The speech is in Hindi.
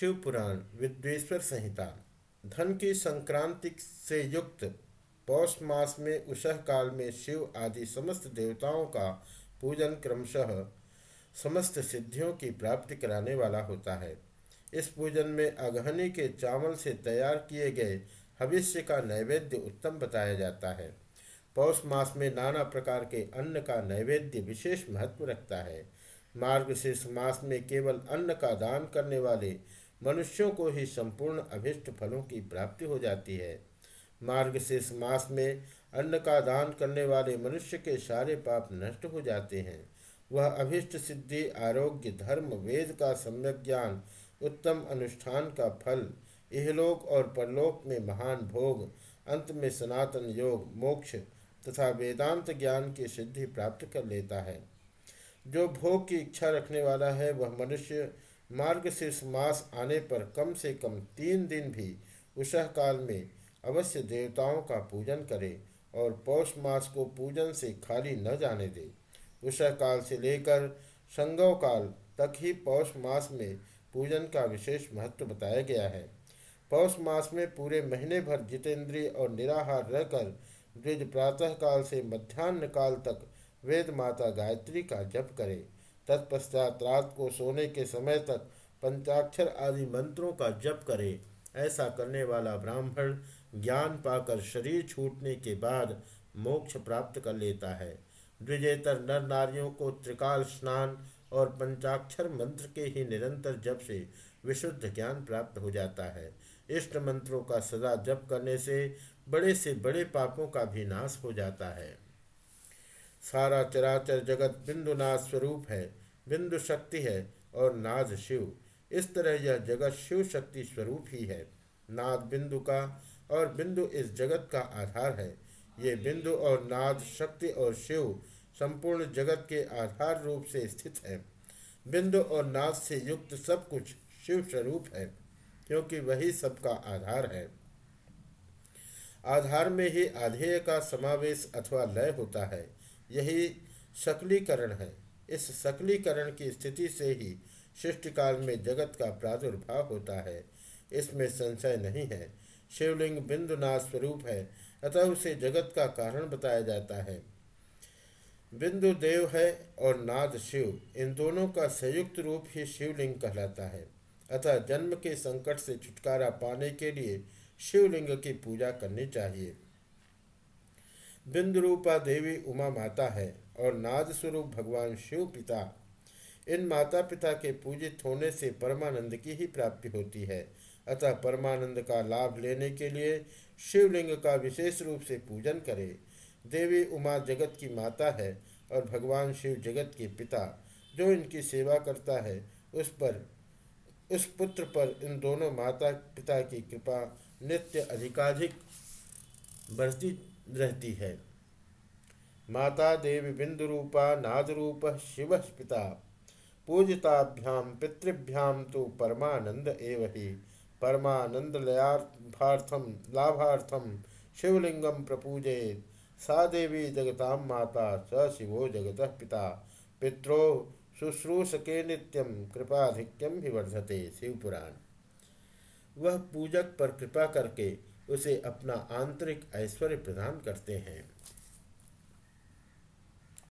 शिव पुराण विद्वेश्वर संहिता, धन की संक्रांति से युक्त पौष मास में, उषह काल में शिव आदि समस्त देवताओं का पूजन क्रमशः समस्त सिद्धियों की प्राप्ति कराने वाला होता है। इस पूजन में अगहनी के चावल से तैयार किए गए भविष्य का नैवेद्य उत्तम बताया जाता है। पौष मास में नाना प्रकार के अन्न का नैवेद्य विशेष महत्व रखता है। मार्ग से मास में केवल अन्न का दान करने वाले मनुष्यों को ही संपूर्ण अभिष्ट फलों की प्राप्ति हो जाती है। मार्ग से मास में अन्न का दान करने वाले मनुष्य के सारे पाप नष्ट हो जाते हैं। वह अभिष्ट सिद्धि, आरोग्य, धर्म, वेद का सम्यक ज्ञान, उत्तम अनुष्ठान का फल, इहलोक और परलोक में महान भोग, अंत में सनातन योग, मोक्ष तथा वेदांत ज्ञान की सिद्धि प्राप्त कर लेता है। जो भोग की इच्छा रखने वाला है, वह मनुष्य मार्ग से मास आने पर कम से कम तीन दिन भी उषह काल में अवश्य देवताओं का पूजन करे और पौष मास को पूजन से खाली न जाने दे। उषह काल से लेकर संगव काल तक ही पौष मास में पूजन का विशेष महत्व बताया गया है। पौष मास में पूरे महीने भर जितेंद्रिय और निराहार रहकर द्विज प्रातः काल से मध्यान्ह काल तक वेद माता गायत्री का जप करे। तत्पश्चात रात को सोने के समय तक पंचाक्षर आदि मंत्रों का जप करे। ऐसा करने वाला ब्राह्मण ज्ञान पाकर शरीर छूटने के बाद मोक्ष प्राप्त कर लेता है। द्विजेतर नर नारियों को त्रिकाल स्नान और पंचाक्षर मंत्र के ही निरंतर जप से विशुद्ध ज्ञान प्राप्त हो जाता है। इष्ट मंत्रों का सदा जप करने से बड़े से बड़े पापों का भी नाश हो जाता है। सारा चराचर जगत बिंदुनाथ स्वरूप है। बिंदु शक्ति है और नाद शिव। इस तरह यह जगत शिव शक्ति स्वरूप ही है। नाद बिंदु का और बिंदु इस जगत का आधार है। ये बिंदु और नाद शक्ति और शिव संपूर्ण जगत के आधार रूप से स्थित है। बिंदु और नाद से युक्त सब कुछ शिव स्वरूप है, क्योंकि वही सबका आधार है। आधार में ही आधेय का समावेश अथवा लय होता है। यही शकलीकरण है। इस सकलीकरण की स्थिति से ही सृष्टिकाल में जगत का प्रादुर्भाव होता है। इसमें संशय नहीं है। शिवलिंग बिंदुनाथ स्वरूप है, अतः उसे जगत का कारण बताया जाता है। बिंदु देव है और नाद शिव, इन दोनों का संयुक्त रूप ही शिवलिंग कहलाता है। अतः जन्म के संकट से छुटकारा पाने के लिए शिवलिंग की पूजा करनी चाहिए। बिंदु रूपा देवी उमा माता है और नाद स्वरूप भगवान शिव पिता। इन माता पिता के पूजित होने से परमानंद की ही प्राप्ति होती है। अतः परमानंद का लाभ लेने के लिए शिवलिंग का विशेष रूप से पूजन करें। देवी उमा जगत की माता है और भगवान शिव जगत के पिता। जो इनकी सेवा करता है, उस पर, उस पुत्र पर इन दोनों माता पिता की कृपा नित्य अधिकाधिक बढ़ती रहती है। माता देवी बिंदु रूपा नाद रूप शिव पिता पूजिताभ्याम पितृभ्याम तो परमानंद एव ही। परमानंद लयार्थार्थम लाभार्थम शिवलिंगम प्रपूजे सा देवी जगता माता, स शिवो जगत पिता। पित्रो शुश्रूषके नित्यम कृपाधिक्यम ही वर्धते शिवपुराण। वह पूजक पर कृपा करके उसे अपना आंतरिक ऐश्वर्य प्रदान करते हैं।